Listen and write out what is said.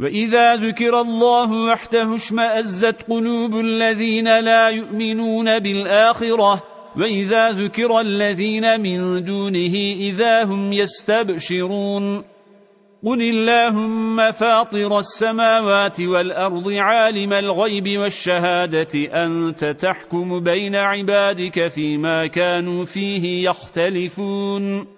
وإذا ذكر الله وحده اشمأزت قلوب الذين لا يؤمنون بالآخرة وإذا ذكر الذين من دونه إذا هم يستبشرون قل اللهم فاطر السماوات والأرض عالم الغيب والشهادة أنت تحكم بين عبادك فيما كانوا فيه يختلفون